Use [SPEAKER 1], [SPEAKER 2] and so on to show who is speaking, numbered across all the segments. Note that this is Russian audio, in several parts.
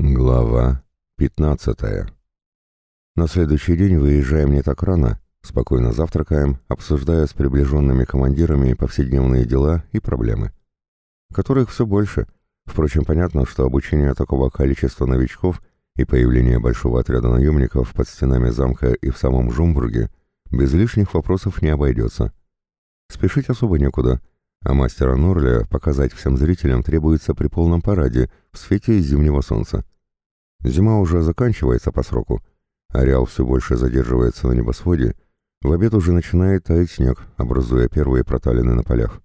[SPEAKER 1] Глава 15 На следующий день выезжаем не так рано, спокойно завтракаем, обсуждая с приближенными командирами повседневные дела и проблемы, которых все больше. Впрочем, понятно, что обучение такого количества новичков и появление большого отряда наемников под стенами замка и в самом Жумбурге без лишних вопросов не обойдется. Спешить особо некуда — а мастера Норля показать всем зрителям требуется при полном параде в свете зимнего солнца. Зима уже заканчивается по сроку, ареал все больше задерживается на небосводе, в обед уже начинает таять снег, образуя первые проталины на полях.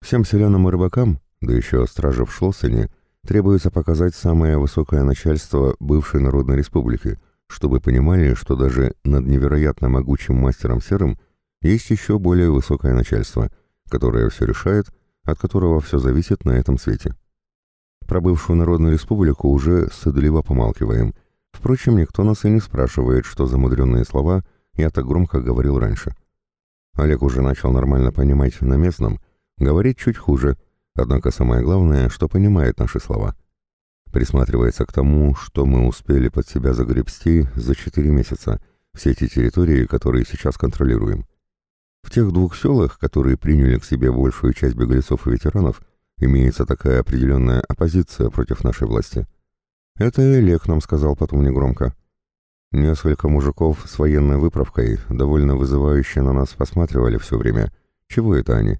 [SPEAKER 1] Всем селянам и рыбакам, да еще стражи в Шлоссене, требуется показать самое высокое начальство бывшей Народной Республики, чтобы понимали, что даже над невероятно могучим мастером Серым есть еще более высокое начальство — которое все решает, от которого все зависит на этом свете. Про бывшую Народную Республику уже стыдливо помалкиваем. Впрочем, никто нас и не спрашивает, что за мудренные слова я так громко говорил раньше. Олег уже начал нормально понимать на местном, говорить чуть хуже, однако самое главное, что понимает наши слова. Присматривается к тому, что мы успели под себя загребсти за четыре месяца, все эти территории, которые сейчас контролируем. В тех двух селах, которые приняли к себе большую часть беглецов и ветеранов, имеется такая определенная оппозиция против нашей власти. Это Олег нам сказал потом негромко. Несколько мужиков с военной выправкой, довольно вызывающе на нас посматривали все время. Чего это они?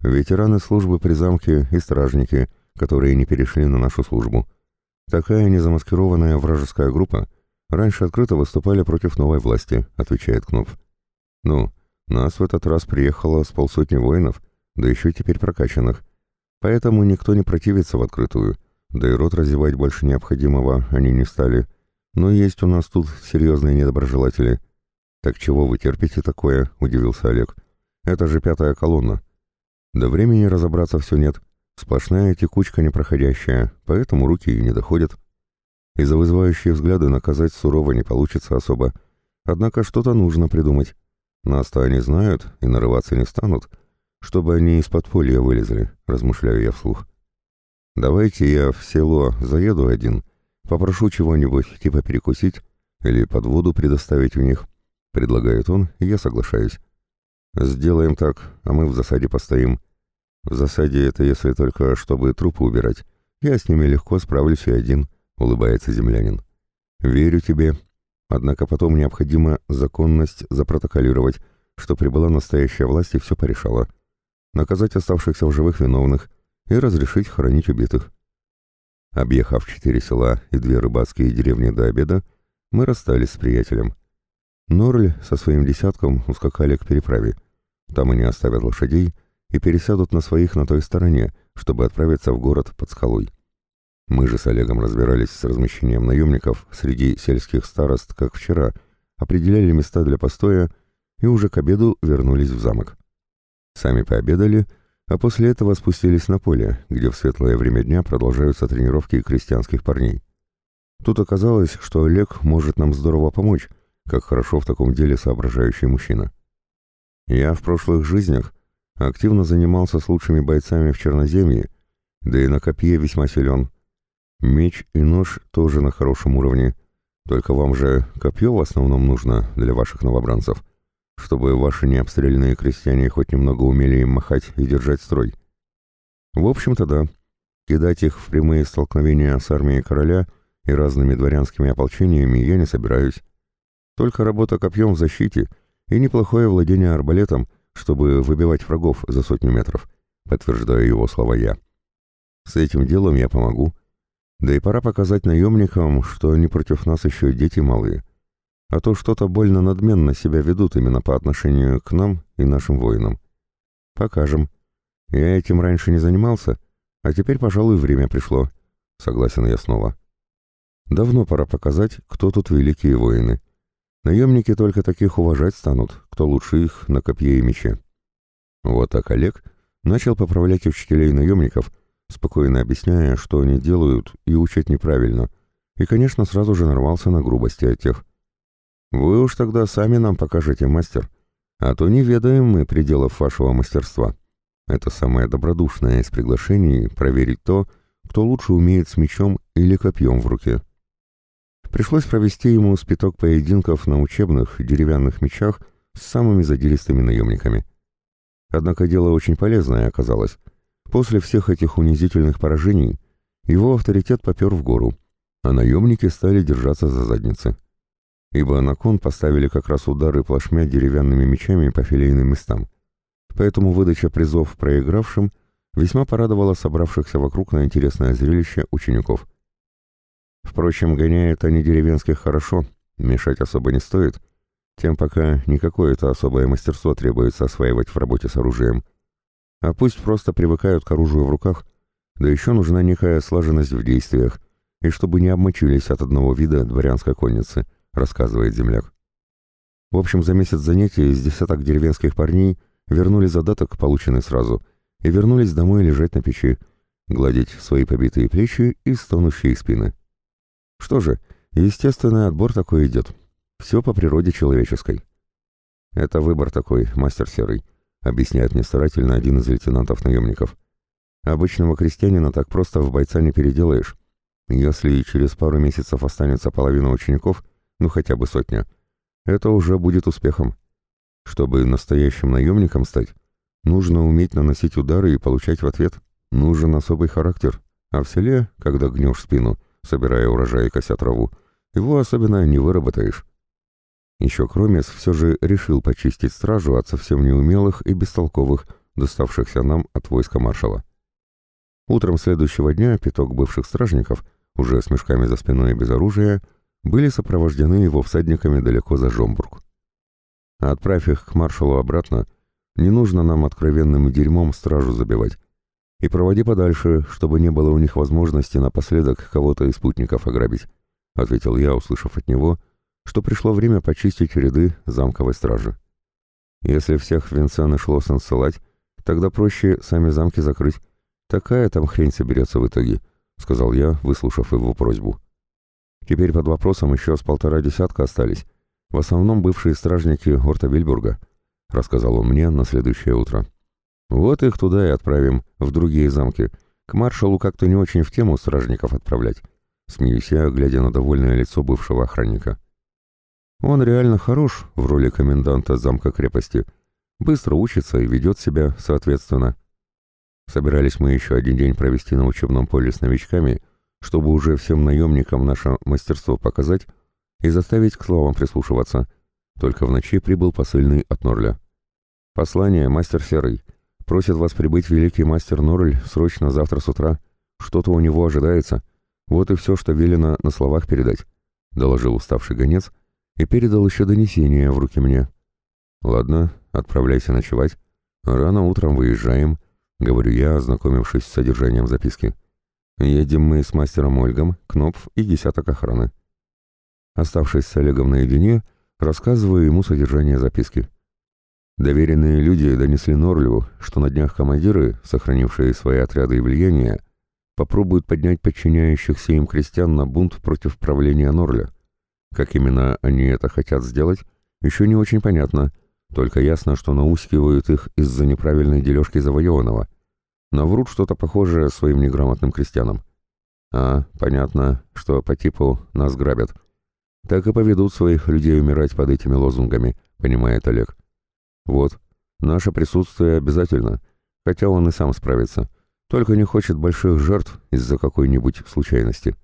[SPEAKER 1] Ветераны службы при замке и стражники, которые не перешли на нашу службу. Такая незамаскированная вражеская группа раньше открыто выступали против новой власти, отвечает Кнопф. Ну, нас в этот раз приехало с полсотни воинов, да еще теперь прокачанных. Поэтому никто не противится в открытую, да и рот разевать больше необходимого они не стали. Но есть у нас тут серьезные недоброжелатели. «Так чего вы терпите такое?» — удивился Олег. «Это же пятая колонна». «Да времени разобраться все нет. Сплошная текучка непроходящая, поэтому руки и не доходят. И за вызывающие взгляды наказать сурово не получится особо. Однако что-то нужно придумать. Нас-то они знают и нарываться не станут, чтобы они из подполья вылезли, размышляю я вслух. Давайте я в село заеду один, попрошу чего-нибудь типа перекусить или под воду предоставить у них, предлагает он, и я соглашаюсь. Сделаем так, а мы в засаде постоим. В засаде это если только, чтобы трупы убирать. Я с ними легко справлюсь и один, улыбается землянин. Верю тебе, Однако потом необходимо законность запротоколировать, что прибыла настоящая власть и все порешала. Наказать оставшихся в живых виновных и разрешить хоронить убитых. Объехав четыре села и две рыбацкие деревни до обеда, мы расстались с приятелем. Норль со своим десятком ускакали к переправе. Там они оставят лошадей и пересядут на своих на той стороне, чтобы отправиться в город под скалой. Мы же с Олегом разбирались с размещением наемников среди сельских старост, как вчера, определяли места для постоя и уже к обеду вернулись в замок. Сами пообедали, а после этого спустились на поле, где в светлое время дня продолжаются тренировки крестьянских парней. Тут оказалось, что Олег может нам здорово помочь, как хорошо в таком деле соображающий мужчина. Я в прошлых жизнях активно занимался с лучшими бойцами в Черноземье, да и на копье весьма силен, Меч и нож тоже на хорошем уровне. Только вам же копье в основном нужно для ваших новобранцев, чтобы ваши необстрелянные крестьяне хоть немного умели им махать и держать строй. В общем-то, да. Кидать их в прямые столкновения с армией короля и разными дворянскими ополчениями я не собираюсь. Только работа копьем в защите и неплохое владение арбалетом, чтобы выбивать врагов за сотню метров, подтверждаю его слова я. С этим делом я помогу, да и пора показать наемникам, что они против нас еще дети малые. А то что-то больно надменно себя ведут именно по отношению к нам и нашим воинам. Покажем. Я этим раньше не занимался, а теперь, пожалуй, время пришло. Согласен я снова. Давно пора показать, кто тут великие воины. Наемники только таких уважать станут, кто лучше их на копье и мече. Вот так Олег начал поправлять учителей наемников, спокойно объясняя, что они делают и учат неправильно, и, конечно, сразу же нарвался на грубости от тех. «Вы уж тогда сами нам покажете, мастер, а то не ведаем мы пределов вашего мастерства». Это самое добродушное из приглашений проверить то, кто лучше умеет с мечом или копьем в руке. Пришлось провести ему спиток поединков на учебных деревянных мечах с самыми задиристыми наемниками. Однако дело очень полезное оказалось. После всех этих унизительных поражений его авторитет попер в гору, а наемники стали держаться за задницы. Ибо на кон поставили как раз удары плашмя деревянными мечами по филейным местам. Поэтому выдача призов проигравшим весьма порадовала собравшихся вокруг на интересное зрелище учеников. Впрочем, гоняют они деревенских хорошо, мешать особо не стоит, тем пока не какое-то особое мастерство требуется осваивать в работе с оружием. А пусть просто привыкают к оружию в руках, да еще нужна некая слаженность в действиях, и чтобы не обмочились от одного вида дворянской конницы, рассказывает земляк. В общем, за месяц занятий из десяток деревенских парней вернули задаток, полученный сразу, и вернулись домой лежать на печи, гладить свои побитые плечи и стонущие спины. Что же, естественный отбор такой идет. Все по природе человеческой. Это выбор такой, мастер Серый, объясняет мне старательно один из лейтенантов-наемников. Обычного крестьянина так просто в бойца не переделаешь. Если через пару месяцев останется половина учеников, ну хотя бы сотня, это уже будет успехом. Чтобы настоящим наемником стать, нужно уметь наносить удары и получать в ответ. Нужен особый характер. А в селе, когда гнешь спину, собирая урожай и кося траву, его особенно не выработаешь. Еще Кромес все же решил почистить стражу от совсем неумелых и бестолковых, доставшихся нам от войска маршала. Утром следующего дня пяток бывших стражников, уже с мешками за спиной и без оружия, были сопровождены его всадниками далеко за Жомбург. Отправь их к маршалу обратно, не нужно нам откровенным дерьмом стражу забивать. И проводи подальше, чтобы не было у них возможности напоследок кого-то из спутников ограбить, — ответил я, услышав от него, что пришло время почистить ряды замковой стражи. Если всех в Винсен и Шлоссен ссылать, тогда проще сами замки закрыть. Такая там хрень соберется в итоге, — сказал я, выслушав его просьбу. Теперь под вопросом еще с полтора десятка остались, в основном бывшие стражники Орта Вильбурга, — рассказал он мне на следующее утро. Вот их туда и отправим, в другие замки. К маршалу как-то не очень в тему стражников отправлять. Смеюсь я, глядя на довольное лицо бывшего охранника. Он реально хорош в роли коменданта замка крепости. Быстро учится и ведет себя соответственно. Собирались мы еще один день провести на учебном поле с новичками, чтобы уже всем наемникам наше мастерство показать и заставить к словам прислушиваться. Только в ночи прибыл посыльный от Норля. «Послание, мастер Серый. Просит вас прибыть великий мастер Норль срочно завтра с утра. Что-то у него ожидается. Вот и все, что велено на словах передать», — доложил уставший гонец и передал еще донесение в руки мне. «Ладно, отправляйся ночевать. Рано утром выезжаем», — говорю я, ознакомившись с содержанием записки. «Едем мы с мастером Ольгом, Кнопф и десяток охраны». Оставшись с Олегом наедине, рассказываю ему содержание записки. Доверенные люди донесли Норлю, что на днях командиры, сохранившие свои отряды и влияние, попробуют поднять подчиняющихся им крестьян на бунт против правления Норля. Как именно они это хотят сделать, еще не очень понятно, только ясно, что наускивают их из-за неправильной дележки завоеванного. Но врут что-то похожее своим неграмотным крестьянам. А, понятно, что по типу «нас грабят». Так и поведут своих людей умирать под этими лозунгами, понимает Олег. Вот, наше присутствие обязательно, хотя он и сам справится, только не хочет больших жертв из-за какой-нибудь случайности.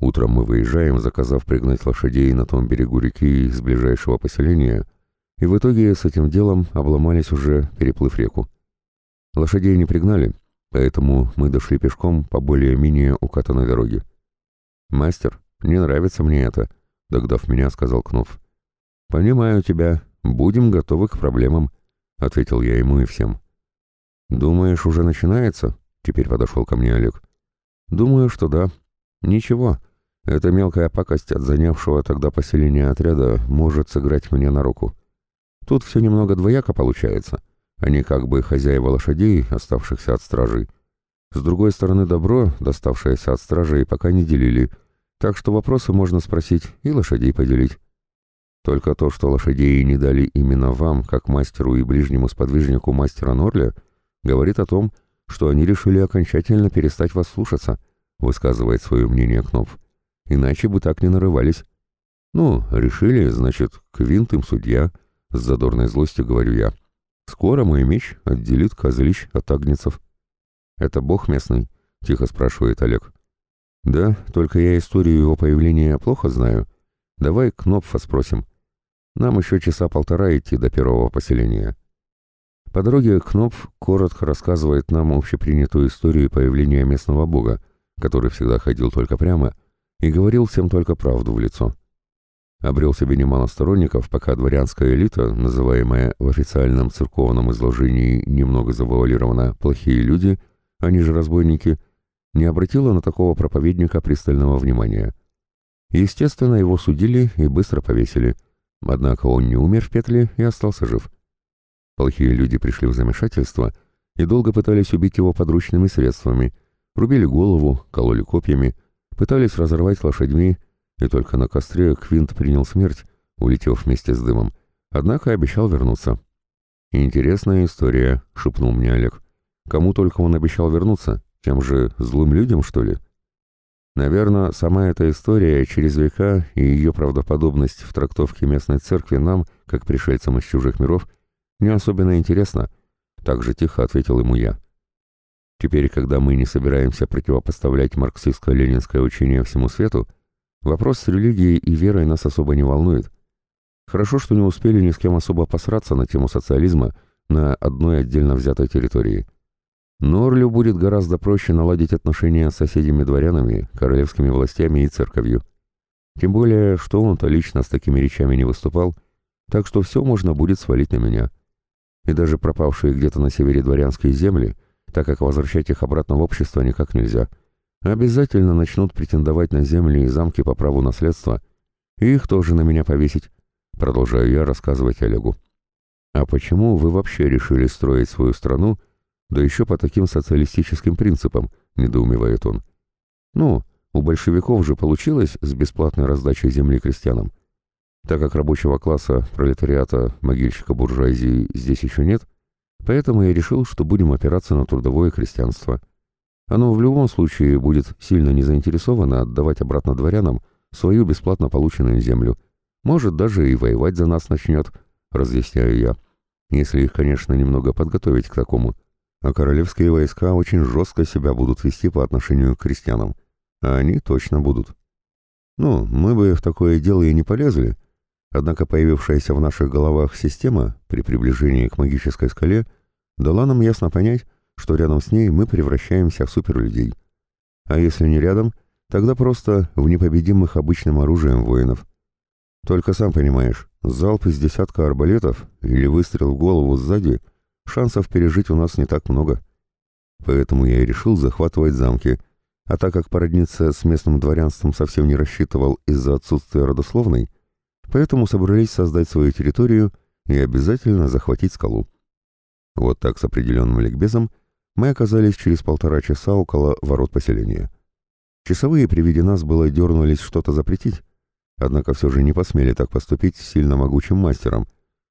[SPEAKER 1] Утром мы выезжаем, заказав пригнать лошадей на том берегу реки из ближайшего поселения, и в итоге с этим делом обломались уже, переплыв реку. Лошадей не пригнали, поэтому мы дошли пешком по более-менее укатанной дороге. «Мастер, не нравится мне это», — догнав меня, сказал Кнув. «Понимаю тебя, «Будем готовы к проблемам», — ответил я ему и всем. «Думаешь, уже начинается?» — теперь подошел ко мне Олег. «Думаю, что да. Ничего, эта мелкая пакость от занявшего тогда поселения отряда может сыграть мне на руку. Тут все немного двояко получается. Они как бы хозяева лошадей, оставшихся от стражей. С другой стороны, добро, доставшееся от стражей, пока не делили, так что вопросы можно спросить и лошадей поделить. Только то, что лошадей не дали именно вам, как мастеру и ближнему сподвижнику мастера Норля, говорит о том, что они решили окончательно перестать вас слушаться, высказывает свое мнение Кнопф. Иначе бы так не нарывались. Ну, решили, значит, Квинт им судья, с задорной злостью говорю я. Скоро мой меч отделит козлищ от агнецев. Это бог местный? Тихо спрашивает Олег. Да, только я историю его появления плохо знаю. Давай Кнопфа спросим. Нам еще часа полтора идти до первого поселения. По дороге Кнопф коротко рассказывает нам общепринятую историю появления местного бога, который всегда ходил только прямо и говорил всем только правду в лицо. Обрел себе немало сторонников, пока дворянская элита, называемая в официальном церковном изложении немного завуалирована «плохие люди», они же разбойники, не обратила на такого проповедника пристального внимания. Естественно, его судили и быстро повесили, однако он не умер в петле и остался жив. Плохие люди пришли в замешательство и долго пытались убить его подручными средствами, рубили голову, кололи копьями, пытались разорвать лошадьми, и только на костре Квинт принял смерть, улетев вместе с дымом, однако обещал вернуться. «Интересная история», — шепнул мне Олег. «Кому только он обещал вернуться? Тем же злым людям, что ли?» Наверное, сама эта история через века и ее правдоподобность в трактовке местной церкви нам, как пришельцам из чужих миров, — «Не особенно интересно», — так же тихо ответил ему я. Теперь, когда мы не собираемся противопоставлять марксистско-ленинское учение всему свету, вопрос с религией и верой нас особо не волнует. Хорошо, что не успели ни с кем особо посраться на тему социализма на одной отдельно взятой территории. Норлю будет гораздо проще наладить отношения с соседями-дворянами, королевскими властями и церковью. Тем более, что он-то лично с такими речами не выступал, так что все можно будет свалить на меня и даже пропавшие где-то на севере дворянские земли, так как возвращать их обратно в общество никак нельзя, обязательно начнут претендовать на земли и замки по праву наследства, и их тоже на меня повесить, продолжаю я рассказывать Олегу. А почему вы вообще решили строить свою страну, да еще по таким социалистическим принципам, недоумевает он. Ну, у большевиков же получилось с бесплатной раздачей земли крестьянам. Так как рабочего класса, пролетариата, могильщика буржуазии здесь еще нет, поэтому я решил, что будем опираться на трудовое крестьянство. Оно в любом случае будет сильно не заинтересовано отдавать обратно дворянам свою бесплатно полученную землю. Может, даже и воевать за нас начнет, разъясняю я. Если их, конечно, немного подготовить к такому. А королевские войска очень жестко себя будут вести по отношению к крестьянам. А они точно будут. Ну, мы бы в такое дело и не полезли, Однако появившаяся в наших головах система при приближении к магической скале дала нам ясно понять, что рядом с ней мы превращаемся в суперлюдей. А если не рядом, тогда просто в непобедимых обычным оружием воинов. Только сам понимаешь, залп из десятка арбалетов или выстрел в голову сзади, шансов пережить у нас не так много. Поэтому я и решил захватывать замки, а так как породниться с местным дворянством совсем не рассчитывал из-за отсутствия родословной, поэтому собрались создать свою территорию и обязательно захватить скалу. Вот так с определенным ликбезом мы оказались через полтора часа около ворот поселения. Часовые при виде нас было дернулись что-то запретить, однако все же не посмели так поступить с сильно могучим мастером,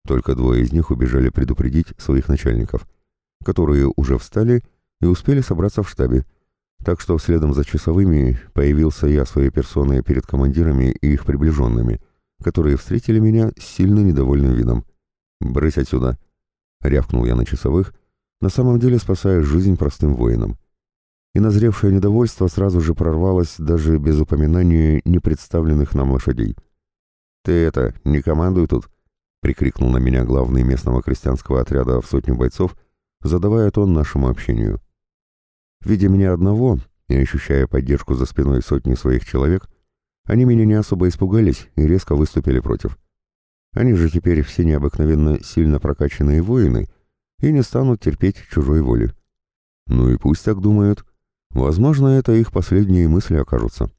[SPEAKER 1] только двое из них убежали предупредить своих начальников, которые уже встали и успели собраться в штабе, так что следом за часовыми появился я своей персоной перед командирами и их приближенными, которые встретили меня с сильно недовольным видом. «Брысь отсюда!» — рявкнул я на часовых, на самом деле спасая жизнь простым воинам. И назревшее недовольство сразу же прорвалось даже без упоминания непредставленных нам лошадей. «Ты это, не командуй тут!» — прикрикнул на меня главный местного крестьянского отряда в сотню бойцов, задавая тон нашему общению. Видя меня одного и ощущая поддержку за спиной сотни своих человек, они меня не особо испугались и резко выступили против. Они же теперь все необыкновенно сильно прокачанные воины и не станут терпеть чужой воли. Ну и пусть так думают. Возможно, это их последние мысли окажутся.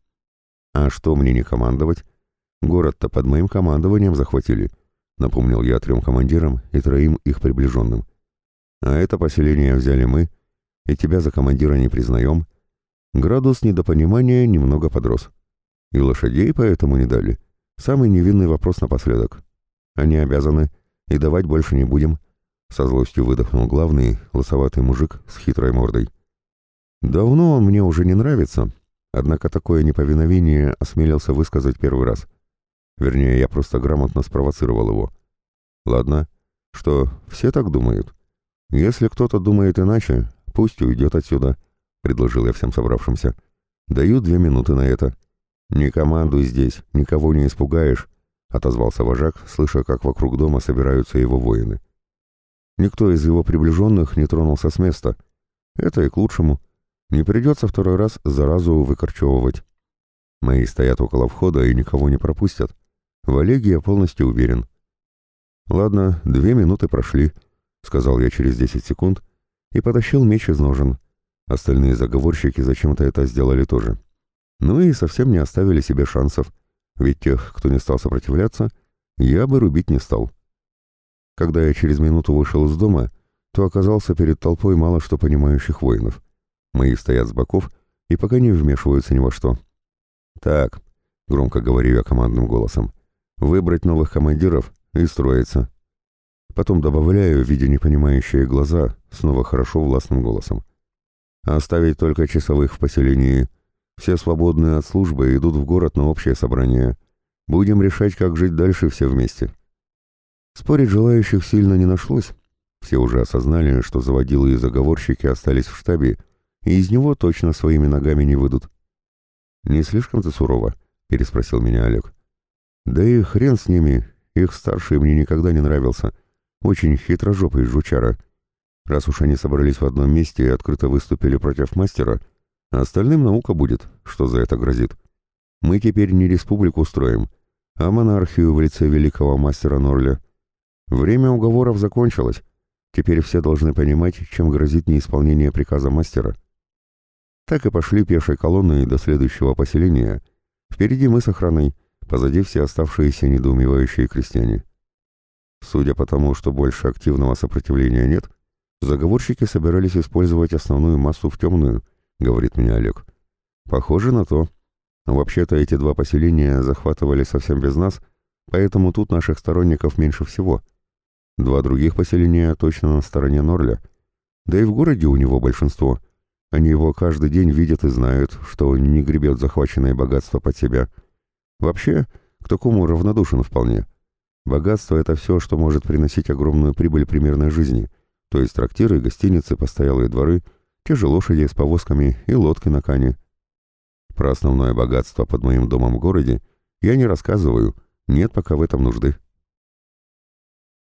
[SPEAKER 1] А что мне не командовать? Город-то под моим командованием захватили, напомнил я трем командирам и троим их приближенным. А это поселение взяли мы, и тебя за командира не признаем. Градус недопонимания немного подрос. И лошадей поэтому не дали. Самый невинный вопрос напоследок. Они обязаны, и давать больше не будем. Со злостью выдохнул главный, лосоватый мужик с хитрой мордой. Давно он мне уже не нравится, однако такое неповиновение осмелился высказать первый раз. Вернее, я просто грамотно спровоцировал его. Ладно, что, все так думают? Если кто-то думает иначе, пусть уйдет отсюда, предложил я всем собравшимся. Даю две минуты на это. Не командуй здесь, никого не испугаешь, отозвался вожак, слыша, как вокруг дома собираются его воины. Никто из его приближенных не тронулся с места. Это и к лучшему. Не придется второй раз заразу выкорчевывать. Мои стоят около входа и никого не пропустят. В Олеге я полностью уверен. «Ладно, две минуты прошли», — сказал я через десять секунд и потащил меч из ножен. Остальные заговорщики зачем-то это сделали тоже. Ну и совсем не оставили себе шансов, ведь тех, кто не стал сопротивляться, я бы рубить не стал. Когда я через минуту вышел из дома, то оказался перед толпой мало что понимающих воинов. Мои стоят с боков и пока не вмешиваются ни во что. «Так», — громко говорю я командным голосом, — «выбрать новых командиров и строиться». Потом добавляю, видя непонимающие глаза, снова хорошо властным голосом. «Оставить только часовых в поселении. Все свободные от службы идут в город на общее собрание. Будем решать, как жить дальше все вместе». Спорить желающих сильно не нашлось. Все уже осознали, что заводилы и заговорщики остались в штабе, и из него точно своими ногами не выйдут. «Не слишком-то сурово?» — переспросил меня Олег. «Да и хрен с ними, их старший мне никогда не нравился. Очень хитрожопый жучара. Раз уж они собрались в одном месте и открыто выступили против мастера, а остальным наука будет, что за это грозит. Мы теперь не республику строим, а монархию в лице великого мастера Норля. Время уговоров закончилось. Теперь все должны понимать, чем грозит неисполнение приказа мастера». Так и пошли пешей колонной до следующего поселения. Впереди мы с охраной, позади все оставшиеся недоумевающие крестьяне. Судя по тому, что больше активного сопротивления нет, заговорщики собирались использовать основную массу в темную, говорит мне Олег. Похоже на то. Вообще-то эти два поселения захватывали совсем без нас, поэтому тут наших сторонников меньше всего. Два других поселения точно на стороне Норля. Да и в городе у него большинство — они его каждый день видят и знают, что он не гребет захваченное богатство под себя. Вообще, к такому равнодушен вполне. Богатство — это все, что может приносить огромную прибыль примерной жизни, то есть трактиры, гостиницы, постоялые дворы, те же лошади с повозками и лодки на кане. Про основное богатство под моим домом в городе я не рассказываю, нет пока в этом нужды.